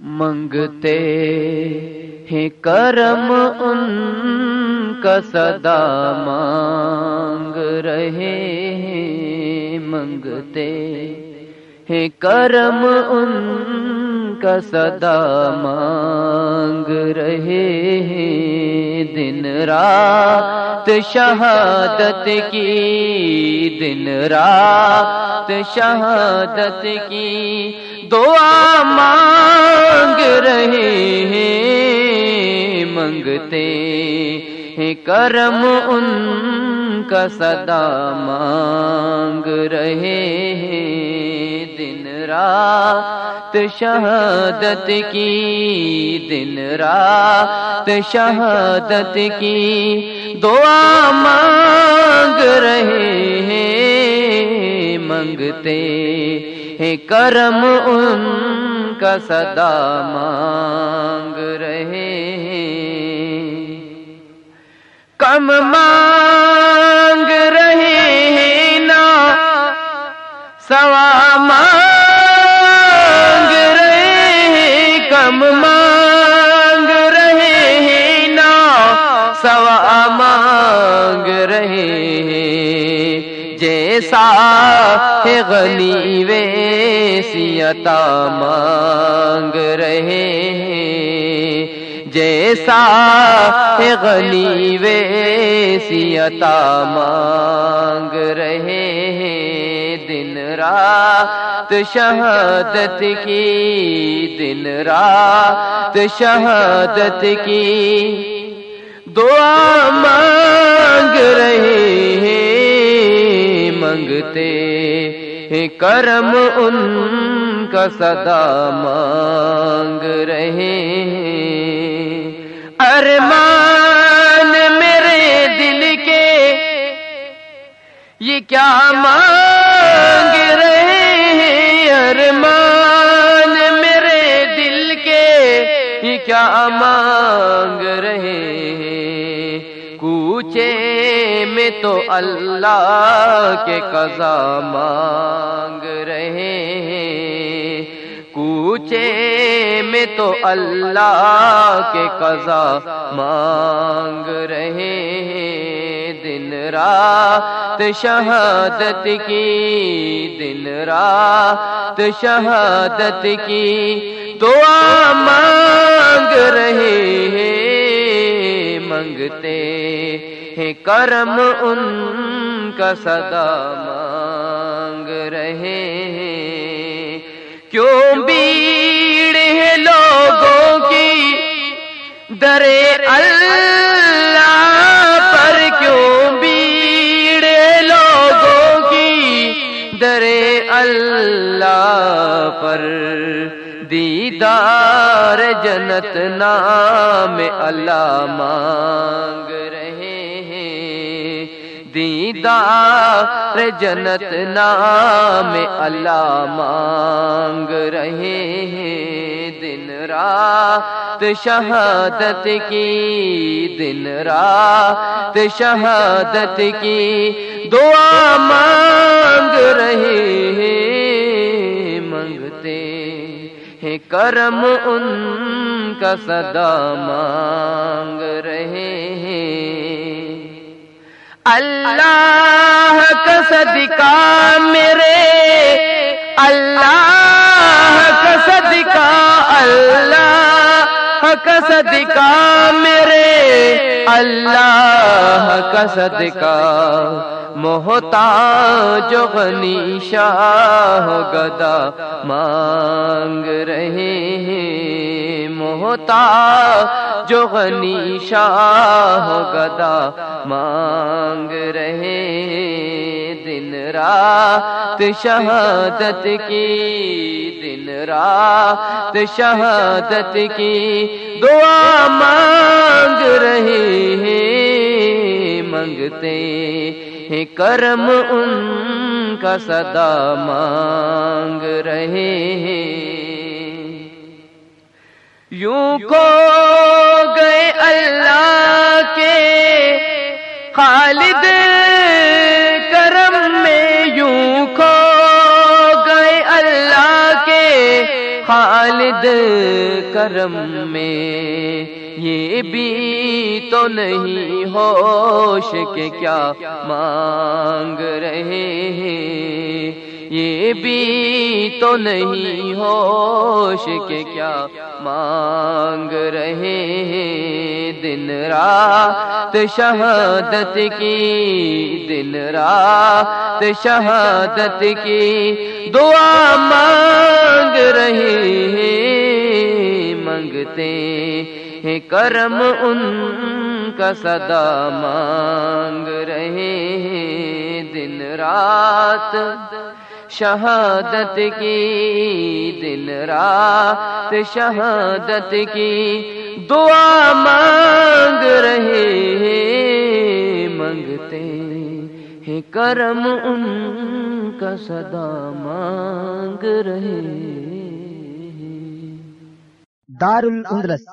منگتے ہیں کرم ان کا صدا مانگ رہے ہیں منگتے ہیں کرم ان کا صدا مانگ رہے ہیں دن رات شہادت کی، دن رات شہادت کی دعا مانگ رہے ہیں منگتے ہیں کرم ان کا صدا مانگ رہے ہیں، دن رات شہادت کی، دن رات شہادت کی۔ دعا مانگ رہے ہیں منگتے ہیں، کرم ان کا صدا مانگ رہے ہیں۔ کم مانگ ہیں جیسا ہے غنی ویسی عطا مانگ رہے ہیں۔ جیسا ہے غنی ویسی عطا مانگ رہے ہیں۔ دن رات شہادت کی، دن رات شہادت کی۔ دعا مانگ رہے کرم ان کا صدا مانگ رہے ہیں۔ ارمان میرے دل کے یہ کیا مانگ رہے ہیں؟ ارمان میرے دل کے یہ کیا مانگ رہے ہیں؟ میں تو اللہ کے قضا مانگ رہے ہیں۔ کوچے میں تو اللہ کے قضا مانگ رہے ہیں۔ دن رات شہادت کی، دن رات شہادت کی دعا مانگ رہے ہیں۔ منگتے ہیں، کرم ان کا صدا مانگ رہے ہیں۔ کیوں بیڑ ہے لوگوں کی؟ درے اللہ پر کیوں بیڑ ہے لوگوں کی؟ درے اللہ پر دیدار دیدار جنت نام اللہ مانگ رہے ہیں۔ دیدار جنت نام اللہ مانگ رہے ہیں۔ دن رات شہادت کی، دن رات شہادت کی دعا مانگ رہے ہیں۔ ہیں کرم ان کا صدا مانگ رہے ہیں۔ اللہ کا صدقہ میرے، اللہ کا صدقہ، اللہ کا صدقہ میرے، اللہ کا صدقہ۔ محتاج غنی شاہ گدا مانگ رہے ہیں۔ محتاج غنی شاہ گدا مانگ رہے ہیں۔ رات شہادت کی دن رات شہادت کی دعا مانگ رہے ہیں منگتے ہیں، کرم ان کا صدا مانگ رہے ہیں۔ یوں کو گئے اللہ کے خالد کرم میں کرم میں، یہ بھی تو نہیں ہوش کے کیا مانگ رہے ہیں۔ یہ بھی تو نہیں ہوش کے کیا مانگ رہے ہیں۔ دن رات شہادت کی، دن رات شہادت کی دعا مانگ رہے منگتے ہیں کرم ان کا صدا مانگ رہے ہیں دن رات۔ شہادت کی دن رات، شہادت کی دعا مانگ رہے ہیں۔ منگتے ہیں کرم ان کا صدا مانگ رہے دار الاندلس